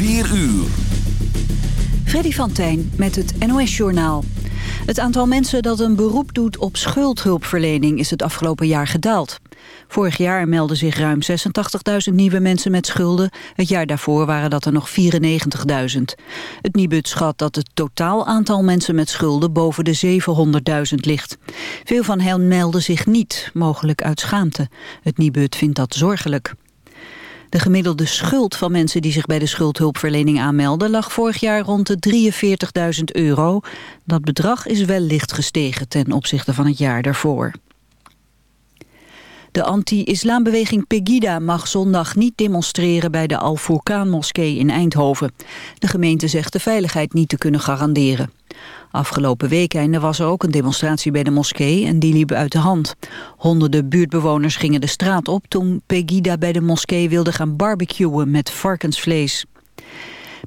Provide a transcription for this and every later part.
4 uur. Freddy van Tijn met het NOS-journaal. Het aantal mensen dat een beroep doet op schuldhulpverlening is het afgelopen jaar gedaald. Vorig jaar meldden zich ruim 86.000 nieuwe mensen met schulden. Het jaar daarvoor waren dat er nog 94.000. Het Nibud schat dat het totaal aantal mensen met schulden boven de 700.000 ligt. Veel van hen melden zich niet, mogelijk uit schaamte. Het Nibud vindt dat zorgelijk. De gemiddelde schuld van mensen die zich bij de schuldhulpverlening aanmelden... lag vorig jaar rond de 43.000 euro. Dat bedrag is wel licht gestegen ten opzichte van het jaar daarvoor. De anti-islambeweging Pegida mag zondag niet demonstreren bij de Al-Furqaan-moskee in Eindhoven. De gemeente zegt de veiligheid niet te kunnen garanderen. Afgelopen weekend was er ook een demonstratie bij de moskee en die liep uit de hand. Honderden buurtbewoners gingen de straat op toen Pegida bij de moskee wilde gaan barbecuen met varkensvlees.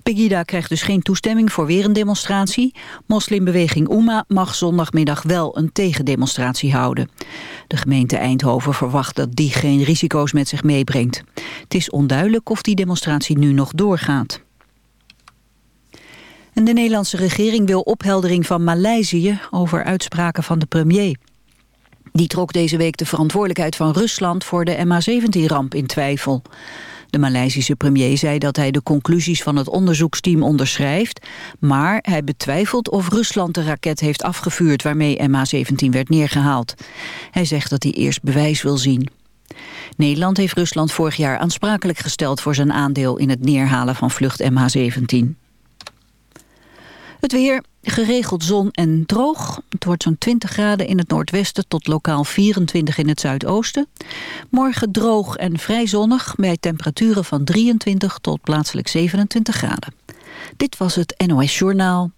Pegida krijgt dus geen toestemming voor weer een demonstratie. Moslimbeweging Oema mag zondagmiddag wel een tegendemonstratie houden. De gemeente Eindhoven verwacht dat die geen risico's met zich meebrengt. Het is onduidelijk of die demonstratie nu nog doorgaat. En de Nederlandse regering wil opheldering van Maleisië over uitspraken van de premier. Die trok deze week de verantwoordelijkheid van Rusland voor de MH17-ramp in twijfel. De Maleisische premier zei dat hij de conclusies van het onderzoeksteam onderschrijft, maar hij betwijfelt of Rusland de raket heeft afgevuurd waarmee MH17 werd neergehaald. Hij zegt dat hij eerst bewijs wil zien. Nederland heeft Rusland vorig jaar aansprakelijk gesteld voor zijn aandeel in het neerhalen van vlucht MH17. Het weer, geregeld zon en droog. Het wordt zo'n 20 graden in het noordwesten tot lokaal 24 in het zuidoosten. Morgen droog en vrij zonnig bij temperaturen van 23 tot plaatselijk 27 graden. Dit was het NOS Journaal.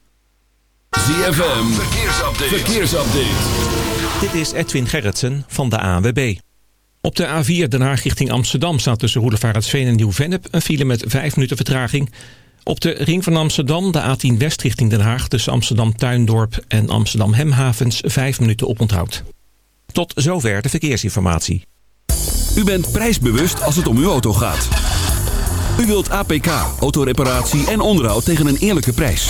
ZFM, verkeersupdate. verkeersupdate. Dit is Edwin Gerritsen van de ANWB. Op de A4 Den Haag richting Amsterdam staat tussen Roelevaretsveen en Nieuw-Vennep... een file met 5 minuten vertraging... Op de ring van Amsterdam, de A10 West richting Den Haag... tussen Amsterdam-Tuindorp en Amsterdam-Hemhavens... vijf minuten oponthoud. Tot zover de verkeersinformatie. U bent prijsbewust als het om uw auto gaat. U wilt APK, autoreparatie en onderhoud tegen een eerlijke prijs.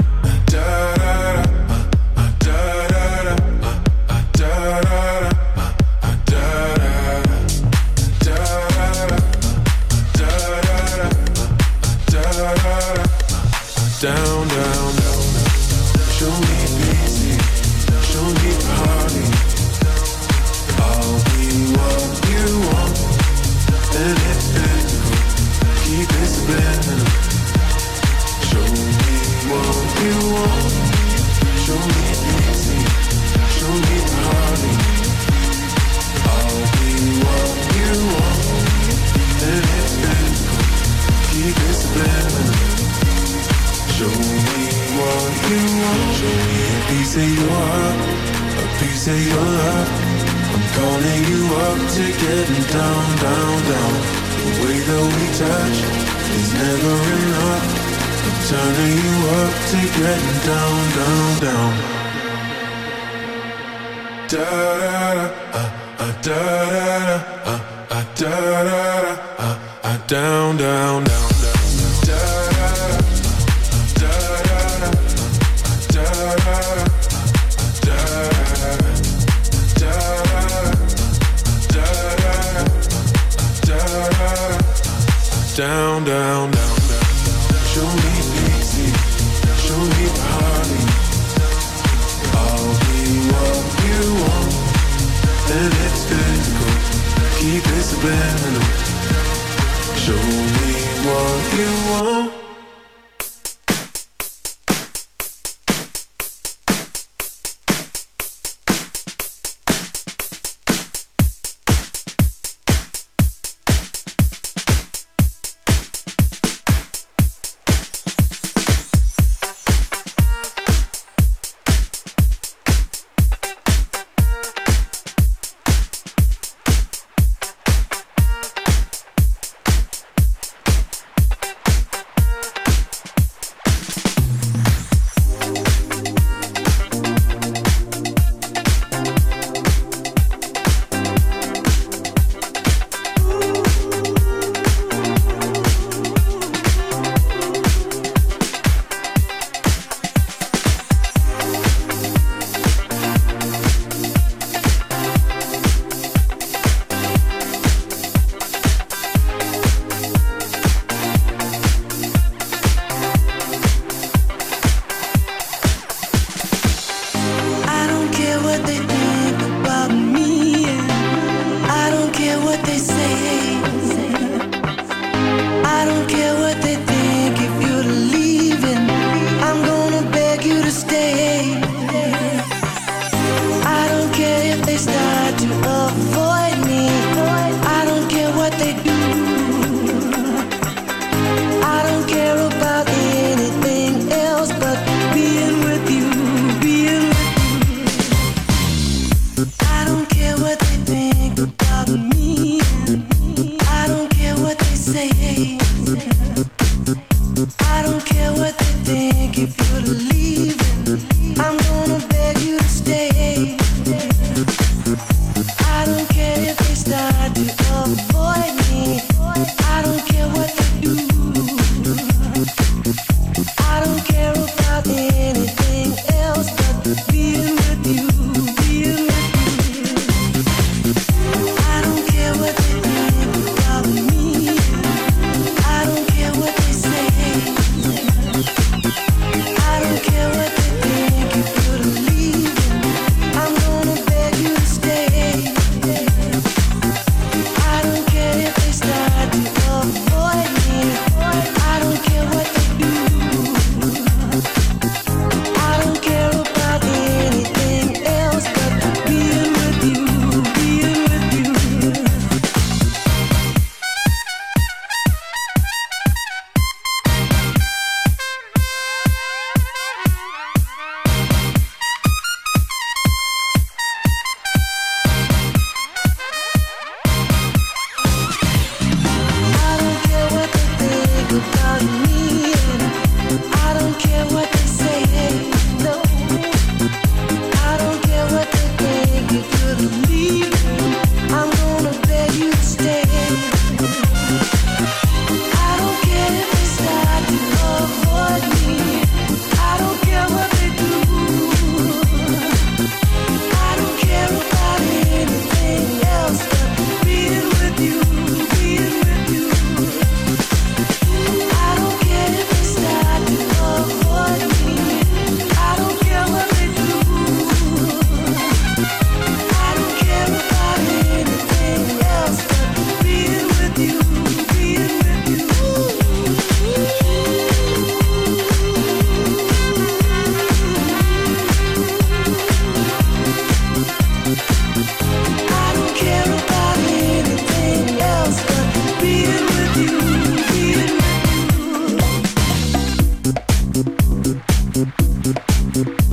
Dit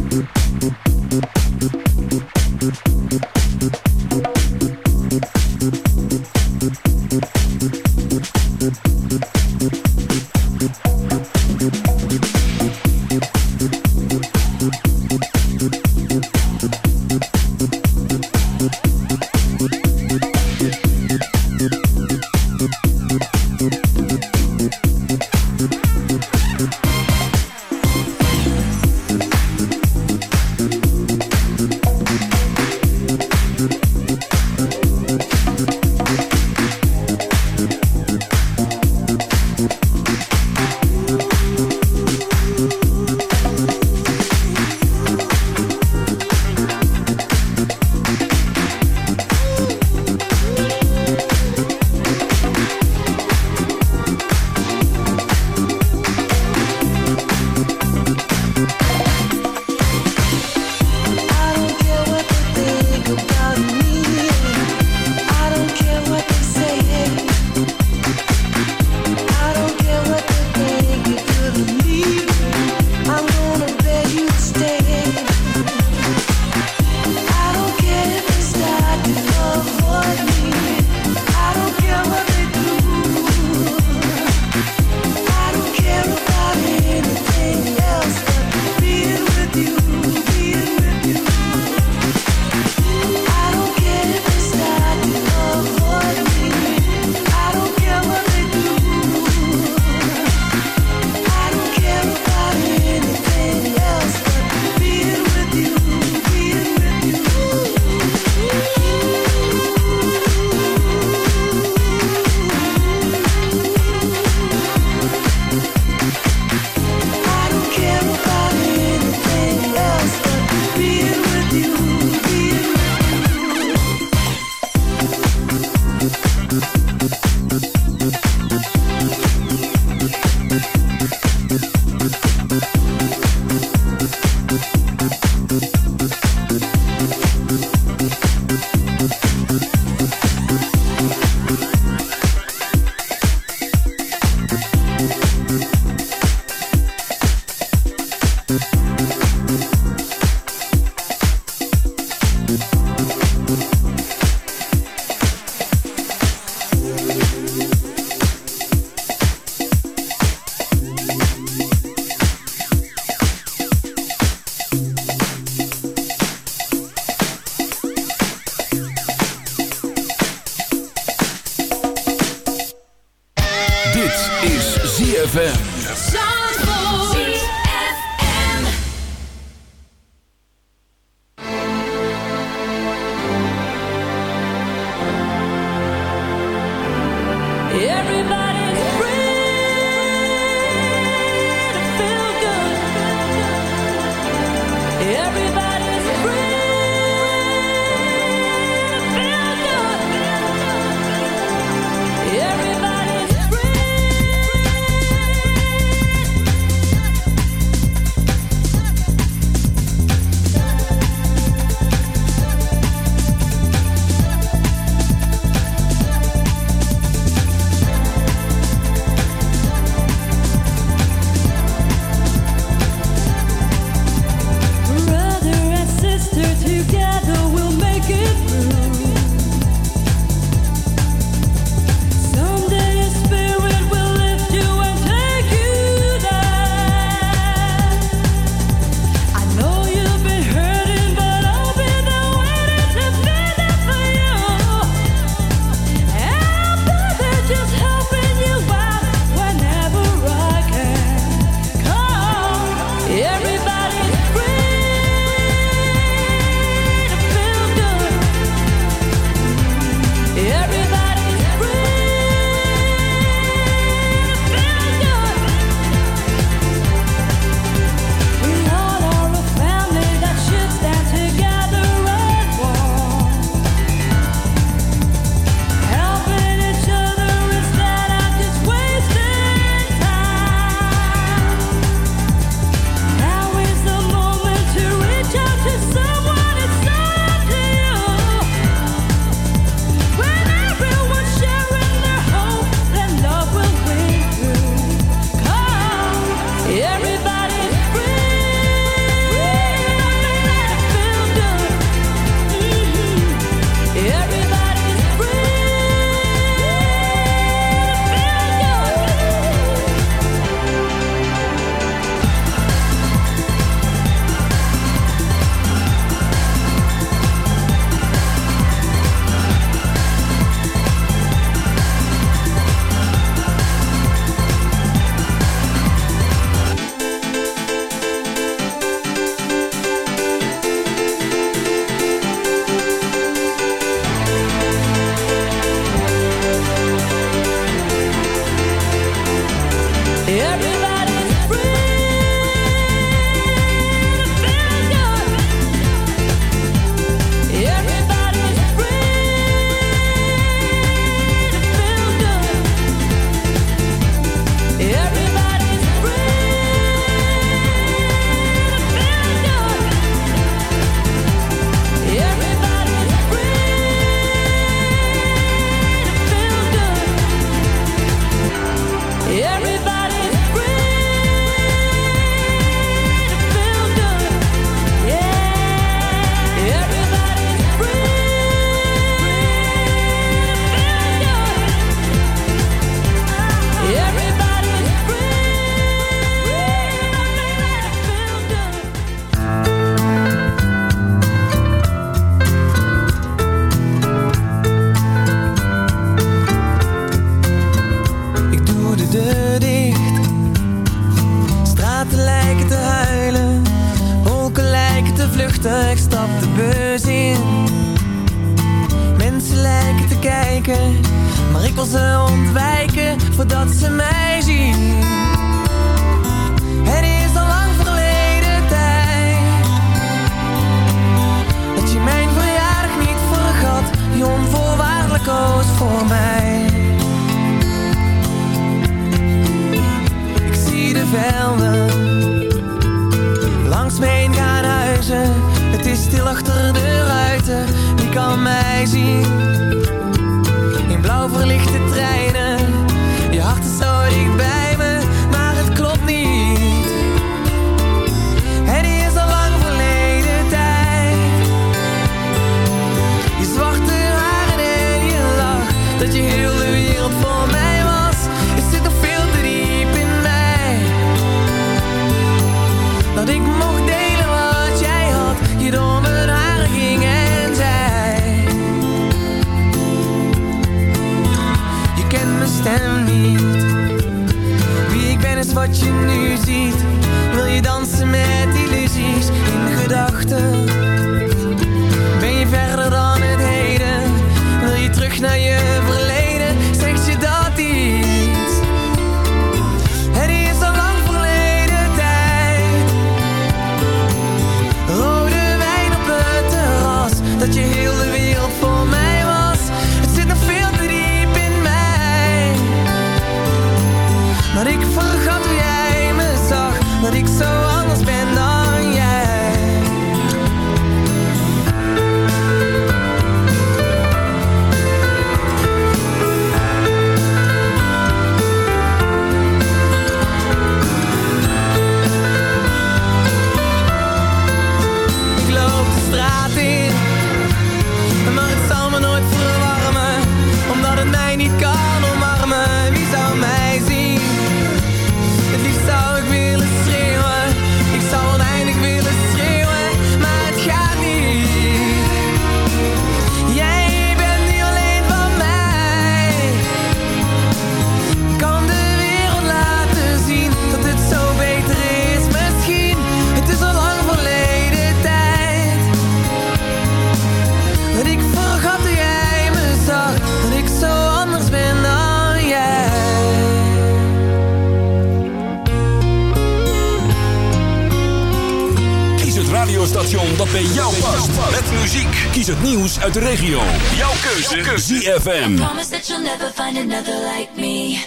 dat bij jou past. Met muziek. Kies het nieuws uit de regio. Jouw keuze. Jouw keuze. ZFM. I promise that you'll never find another like me.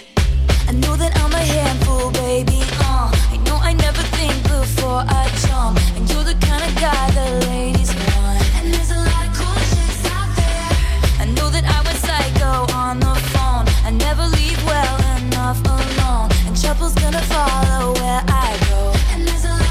I know that I'm a handful, baby. Uh, I know I never think before I jump. And you're the kind of guy the ladies want. And there's a lot of cool chicks out there. I know that I was psycho on the phone. I never leave well enough alone. And trouble's gonna follow where I go. And there's a lot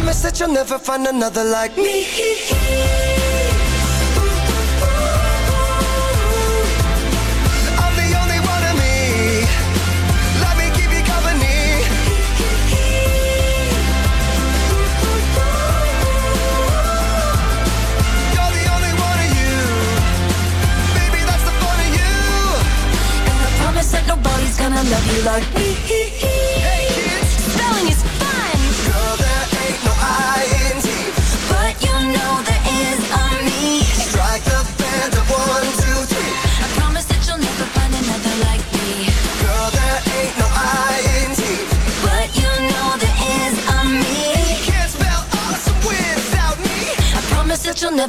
promise that you'll never find another like me.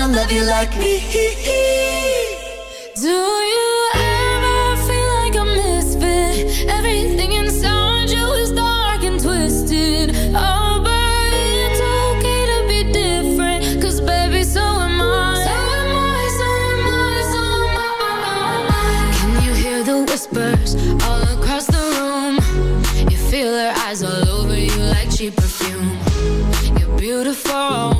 wanna love you like me. Do you ever feel like a misfit? Everything inside you is dark and twisted. Oh, but it's okay to be different. Baby, so am I. So am I, so am I, so am I. Oh, oh, oh, Can you hear the whispers all across the room? You feel her eyes all over you like cheap perfume. You're beautiful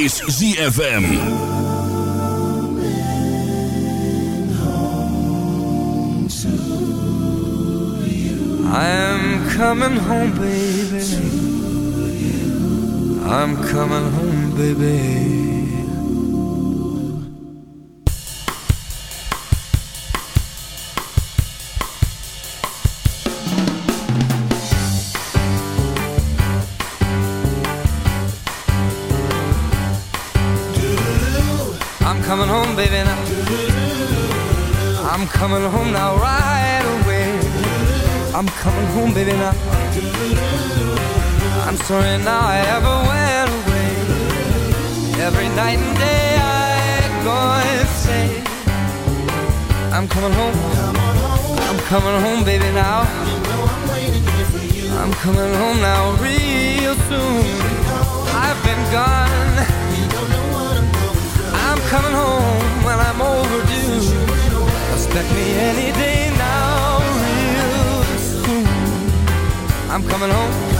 is ZFM. I'm coming home. I'm coming home, baby, now. I'm coming home now, real soon. I've been gone. I'm coming home when I'm overdue. Expect me any day now, real soon. I'm coming home.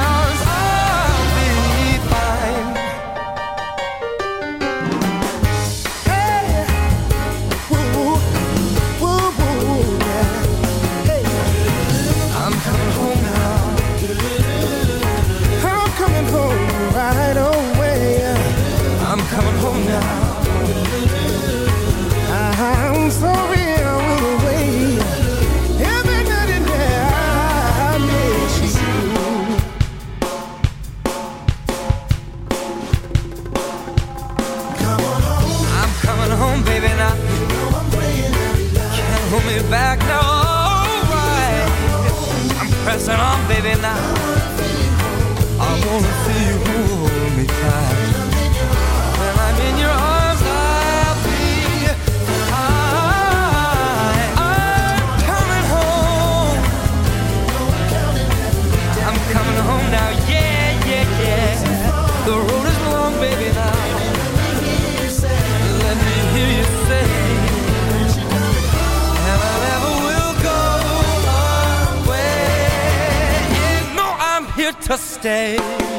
now. to stay.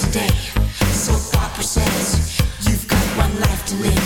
Today. So Papa says, you've got one life to live